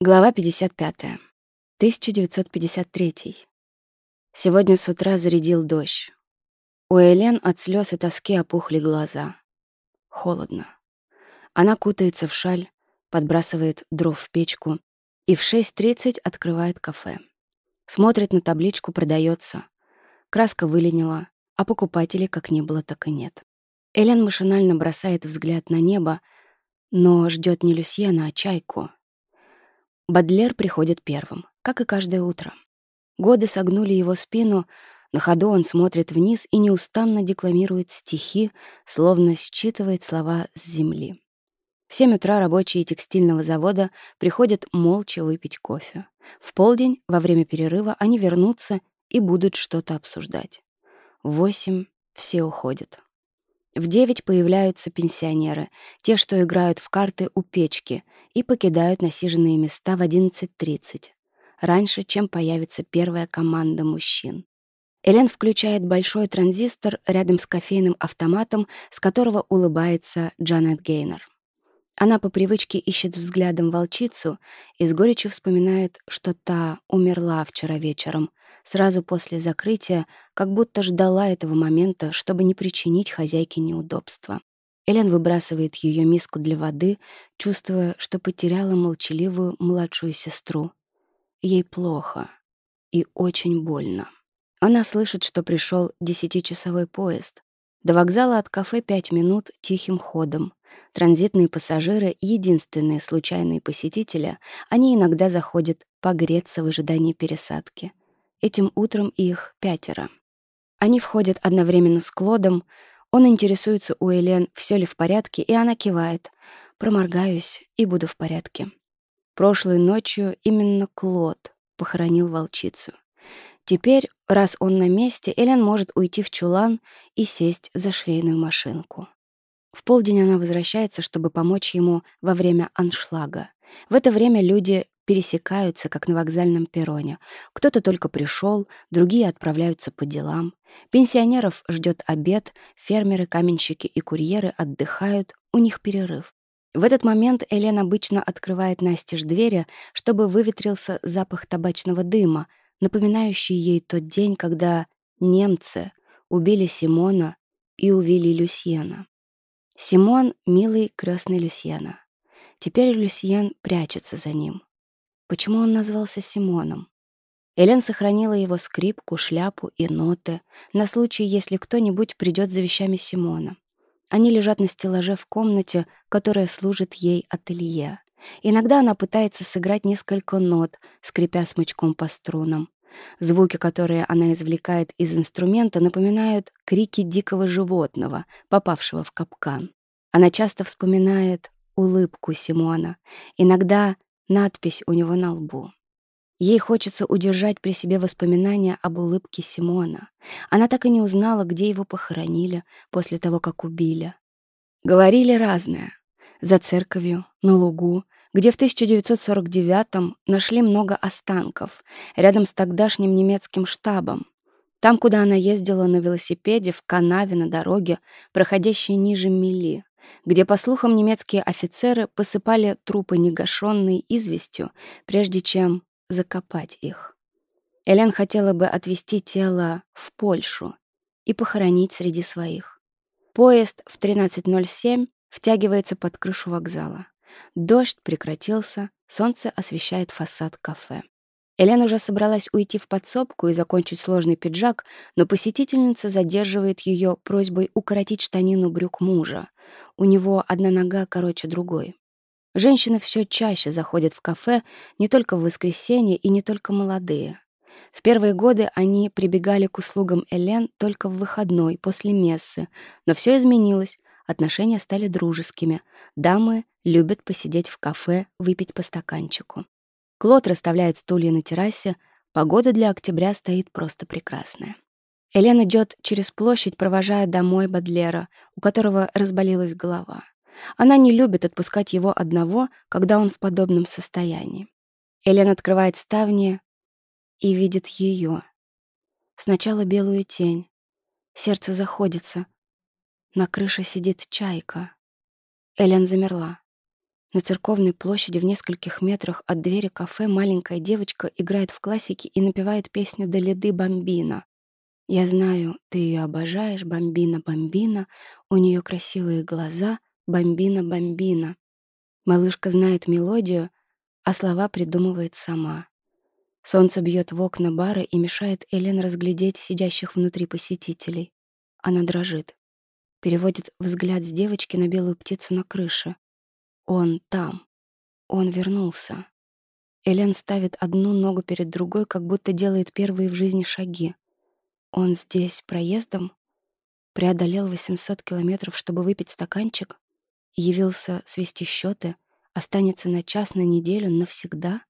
Глава 55. 1953. Сегодня с утра зарядил дождь. У Элен от слез и тоски опухли глаза. Холодно. Она кутается в шаль, подбрасывает дров в печку и в 6.30 открывает кафе. Смотрит на табличку «Продается». Краска выленила, а покупателей как не было, так и нет. Элен машинально бросает взгляд на небо, но ждет не Люсьена, а чайку — Бадлер приходит первым, как и каждое утро. Годы согнули его спину, на ходу он смотрит вниз и неустанно декламирует стихи, словно считывает слова с земли. В 7 утра рабочие текстильного завода приходят молча выпить кофе. В полдень, во время перерыва, они вернутся и будут что-то обсуждать. В 8 все уходят. В девять появляются пенсионеры, те, что играют в карты у печки и покидают насиженные места в 11.30, раньше, чем появится первая команда мужчин. Элен включает большой транзистор рядом с кофейным автоматом, с которого улыбается Джанет Гейнер. Она по привычке ищет взглядом волчицу и с горечью вспоминает, что та умерла вчера вечером — сразу после закрытия, как будто ждала этого момента, чтобы не причинить хозяйке неудобства. Элен выбрасывает ее миску для воды, чувствуя, что потеряла молчаливую младшую сестру. Ей плохо и очень больно. Она слышит, что пришел десятичасовой поезд. До вокзала от кафе пять минут тихим ходом. Транзитные пассажиры — единственные случайные посетители, они иногда заходят погреться в ожидании пересадки — Этим утром их пятеро. Они входят одновременно с Клодом. Он интересуется у Элен, все ли в порядке, и она кивает. Проморгаюсь и буду в порядке. Прошлой ночью именно Клод похоронил волчицу. Теперь, раз он на месте, Элен может уйти в чулан и сесть за швейную машинку. В полдень она возвращается, чтобы помочь ему во время аншлага. В это время люди пересекаются, как на вокзальном перроне. Кто-то только пришел, другие отправляются по делам. Пенсионеров ждет обед, фермеры, каменщики и курьеры отдыхают, у них перерыв. В этот момент Элен обычно открывает настежь двери, чтобы выветрился запах табачного дыма, напоминающий ей тот день, когда немцы убили Симона и увели Люсьена. Симон — милый крестный Люсьена. Теперь Люсьен прячется за ним. Почему он назвался Симоном? Элен сохранила его скрипку, шляпу и ноты на случай, если кто-нибудь придет за вещами Симона. Они лежат на стеллаже в комнате, которая служит ей ателье. Иногда она пытается сыграть несколько нот, скрипя смычком по струнам. Звуки, которые она извлекает из инструмента, напоминают крики дикого животного, попавшего в капкан. Она часто вспоминает улыбку Симона, иногда надпись у него на лбу. Ей хочется удержать при себе воспоминания об улыбке Симона. Она так и не узнала, где его похоронили после того, как убили. Говорили разное. За церковью, на лугу, где в 1949-м нашли много останков, рядом с тогдашним немецким штабом. Там, куда она ездила на велосипеде, в канаве на дороге, проходящей ниже мили где, по слухам, немецкие офицеры посыпали трупы негашенной известью, прежде чем закопать их. Элен хотела бы отвезти тело в Польшу и похоронить среди своих. Поезд в 13.07 втягивается под крышу вокзала. Дождь прекратился, солнце освещает фасад кафе. Элен уже собралась уйти в подсобку и закончить сложный пиджак, но посетительница задерживает ее просьбой укоротить штанину брюк мужа, у него одна нога короче другой. Женщины все чаще заходят в кафе не только в воскресенье и не только молодые. В первые годы они прибегали к услугам Элен только в выходной, после мессы. Но все изменилось, отношения стали дружескими. Дамы любят посидеть в кафе, выпить по стаканчику. Клод расставляет стулья на террасе, погода для октября стоит просто прекрасная. Элен идет через площадь, провожая домой Бадлера, у которого разболелась голова. Она не любит отпускать его одного, когда он в подобном состоянии. Элен открывает ставни и видит ее. Сначала белую тень. Сердце заходится. На крыше сидит чайка. Элен замерла. На церковной площади в нескольких метрах от двери кафе маленькая девочка играет в классики и напевает песню Долиды бомбина». Я знаю, ты ее обожаешь, бомбина-бомбина, у нее красивые глаза, бомбина-бомбина. Малышка знает мелодию, а слова придумывает сама. Солнце бьет в окна бара и мешает Элен разглядеть сидящих внутри посетителей. Она дрожит. Переводит взгляд с девочки на белую птицу на крыше. Он там. Он вернулся. Элен ставит одну ногу перед другой, как будто делает первые в жизни шаги. Он здесь проездом? Преодолел 800 километров, чтобы выпить стаканчик? Явился свести счеты? Останется на час, на неделю, навсегда?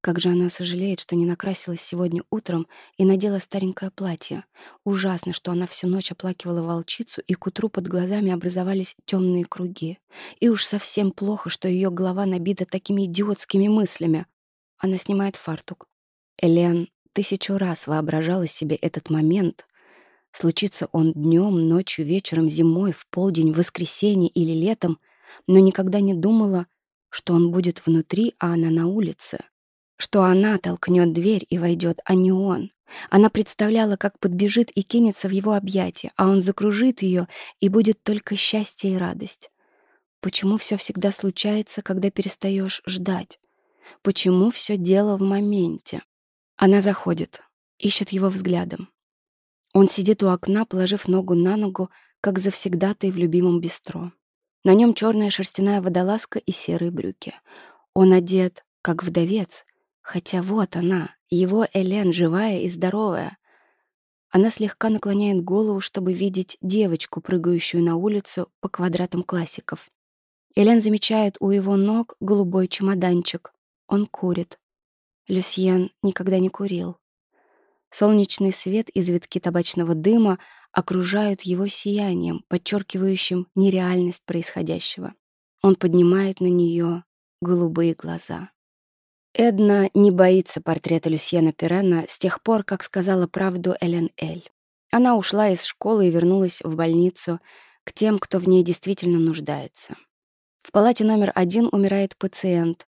Как же она сожалеет, что не накрасилась сегодня утром и надела старенькое платье. Ужасно, что она всю ночь оплакивала волчицу, и к утру под глазами образовались темные круги. И уж совсем плохо, что ее голова набита такими идиотскими мыслями. Она снимает фартук. Элен тысячу раз воображала себе этот момент. Случится он днем, ночью, вечером, зимой, в полдень, в воскресенье или летом, но никогда не думала, что он будет внутри, а она на улице. Что она толкнет дверь и войдет, а не он. Она представляла, как подбежит и кинется в его объятия, а он закружит ее, и будет только счастье и радость. Почему все всегда случается, когда перестаешь ждать? Почему все дело в моменте? Она заходит, ищет его взглядом. Он сидит у окна, положив ногу на ногу, как завсегдатый в любимом бистро. На нем черная шерстяная водолазка и серые брюки. Он одет, как вдовец, хотя вот она, его Элен, живая и здоровая. Она слегка наклоняет голову, чтобы видеть девочку, прыгающую на улицу по квадратам классиков. Элен замечает у его ног голубой чемоданчик. Он курит. Люсьен никогда не курил. Солнечный свет и завитки табачного дыма окружают его сиянием, подчеркивающим нереальность происходящего. Он поднимает на нее голубые глаза. Эдна не боится портрета Люсьена Перена с тех пор, как сказала правду Элен Эль. Она ушла из школы и вернулась в больницу к тем, кто в ней действительно нуждается. В палате номер один умирает пациент,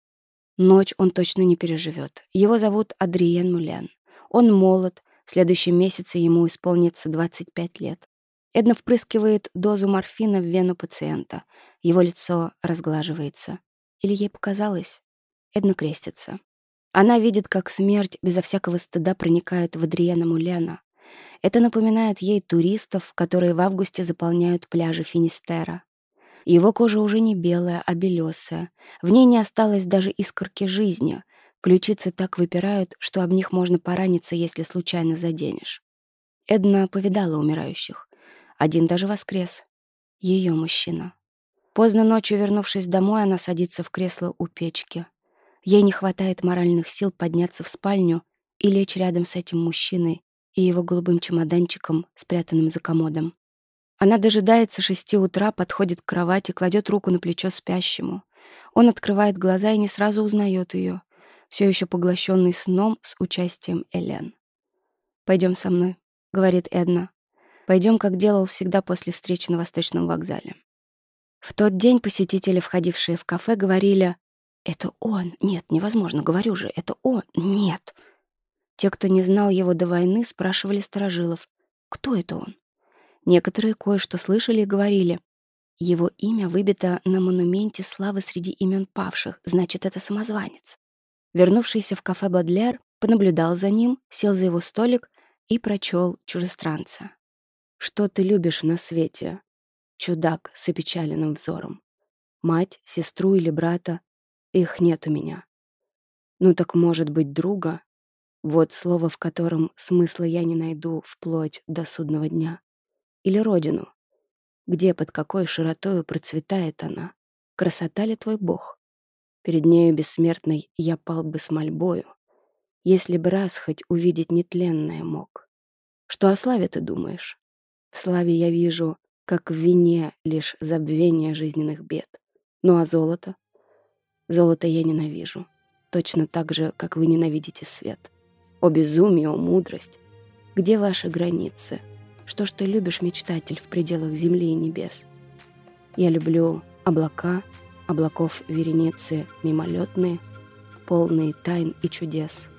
Ночь он точно не переживет. Его зовут Адриен Мулен. Он молод, в следующем месяце ему исполнится 25 лет. Эдна впрыскивает дозу морфина в вену пациента. Его лицо разглаживается. Или ей показалось? Эдна крестится. Она видит, как смерть безо всякого стыда проникает в Адриена Мулена. Это напоминает ей туристов, которые в августе заполняют пляжи Финистера. Его кожа уже не белая, а белесая. В ней не осталось даже искорки жизни. Ключицы так выпирают, что об них можно пораниться, если случайно заденешь. Эдна повидала умирающих. Один даже воскрес. Ее мужчина. Поздно ночью, вернувшись домой, она садится в кресло у печки. Ей не хватает моральных сил подняться в спальню и лечь рядом с этим мужчиной и его голубым чемоданчиком, спрятанным за комодом. Она дожидается шести утра, подходит к кровати, кладет руку на плечо спящему. Он открывает глаза и не сразу узнает ее, все еще поглощенный сном с участием Элен. «Пойдем со мной», — говорит Эдна. «Пойдем, как делал всегда после встречи на Восточном вокзале». В тот день посетители, входившие в кафе, говорили «Это он! Нет, невозможно, говорю же, это он! Нет!» Те, кто не знал его до войны, спрашивали старожилов «Кто это он?» Некоторые кое-что слышали и говорили. Его имя выбито на монументе славы среди имен павших, значит, это самозванец. Вернувшийся в кафе Бадлер понаблюдал за ним, сел за его столик и прочел чужестранца. «Что ты любишь на свете?» Чудак с опечаленным взором. «Мать, сестру или брата? Их нет у меня». «Ну так, может быть, друга?» Вот слово, в котором смысла я не найду вплоть до судного дня или родину? Где, под какой широтою процветает она? Красота ли твой бог? Перед нею бессмертной я пал бы с мольбою, если бы раз хоть увидеть нетленное мог. Что о славе ты думаешь? В славе я вижу, как в вине лишь забвение жизненных бед. Ну а золото? Золото я ненавижу, точно так же, как вы ненавидите свет. О безумие, о мудрость! Где ваши границы?» Что ж ты любишь, мечтатель, в пределах земли и небес? Я люблю облака, облаков вереницы мимолетные, полные тайн и чудес —